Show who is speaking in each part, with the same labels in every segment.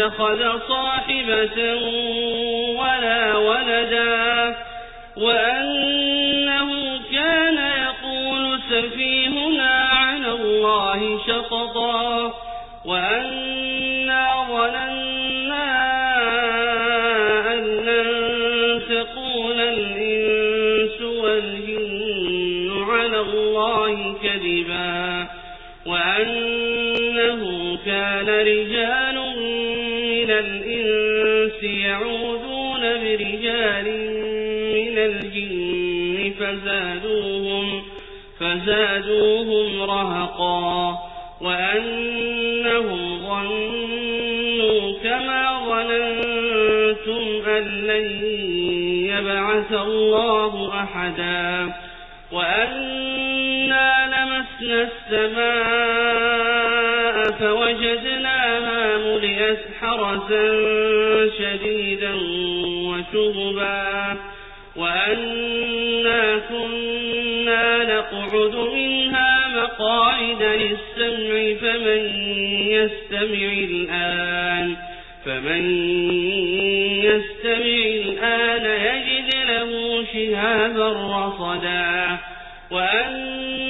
Speaker 1: اتخذ صاحبة ولا ولدا وأنه كان يقول سفيهنا على الله شططا وأنا ظننا أن لن تقول الإنس والجن على الله كذبا وأنه كان رجال يعوذون برجال من الجن فزادوهم فزادوهم رهقا وأنهم ظنوا كما ظننتم أن لن يبعث الله أحدا وأنا لمسنا السماء فوجدناها ملئت حرسا شديدا وشهبا وأنا كنا نقعد منها مقاعد للسمع فمن يستمع الآن فمن يستمع الآن يجد له شهابا رصدا وأنا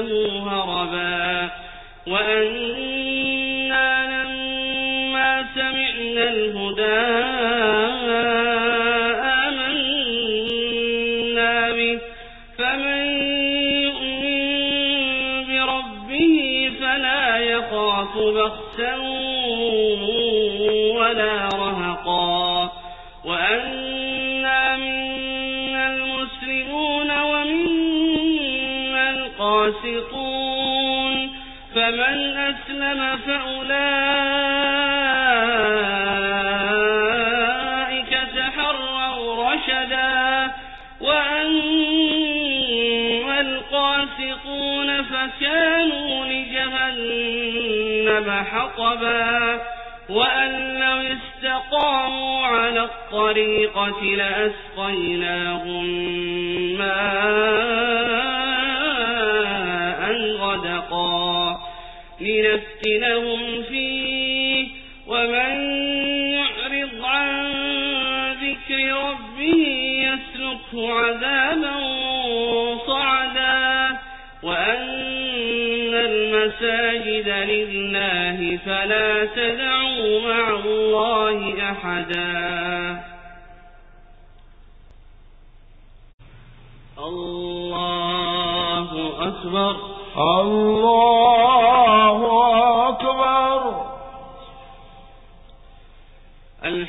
Speaker 1: نعجزه هربا وأنا لما سمعنا الهدى آمنا به فمن يؤمن بربه فلا يخاف بخسا ولا رهقا أسلم فأولئك تحروا رشدا وأما القاسطون فكانوا لجهنم حطبا وأن لو استقاموا على الطريقة لأسقيناهم ماء لنفتنهم فيه. ومن يعرض عن ذكر ربه يسلكه عذابا صعدا. وأن المساجد لله فلا تدعوا مع الله أحدا. الله أكبر.
Speaker 2: الله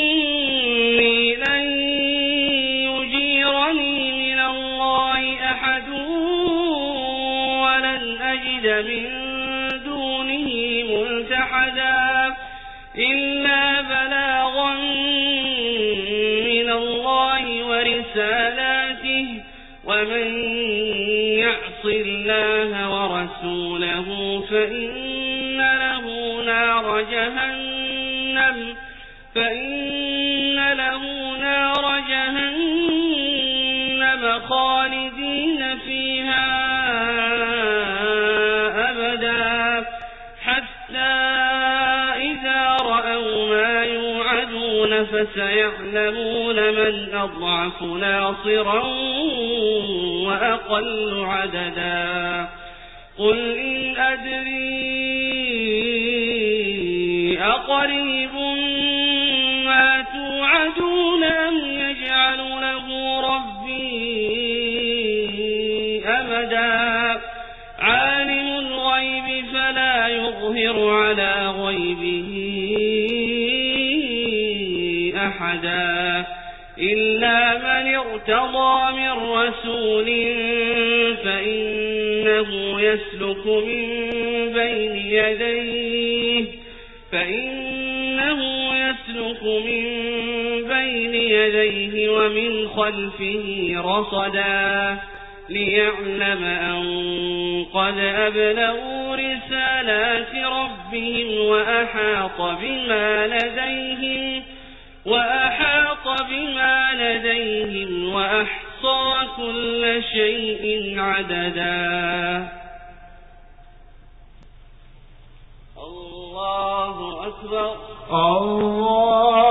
Speaker 1: إني لن يجيرني من الله أحد ولن أجد من دونه ملتحدا إلا بلاغا من الله ورسالاته ومن يعص الله ورسوله فإن له نار جهنم فإن له نار جهنم خالدين فيها أبدا. حتى إذا رأوا ما يوعدون فسيعلمون من أضعف ناصرا وأقل عددا. قل إن أدري أقريب توعدون أم يجعل له ربي أمدا. عالم الغيب فلا يظهر على غيبه أحدا. إلا من ارتضى من رسول فإنه يسلك من بين يديه. فإنه يسلك من يديه ومن خلفه رصدا ليعلم أن قد أبلغوا رسالات ربهم وأحاط بما لديهم وأحاط بما لديهم وأحصى كل شيء عددا. الله أكبر.
Speaker 2: الله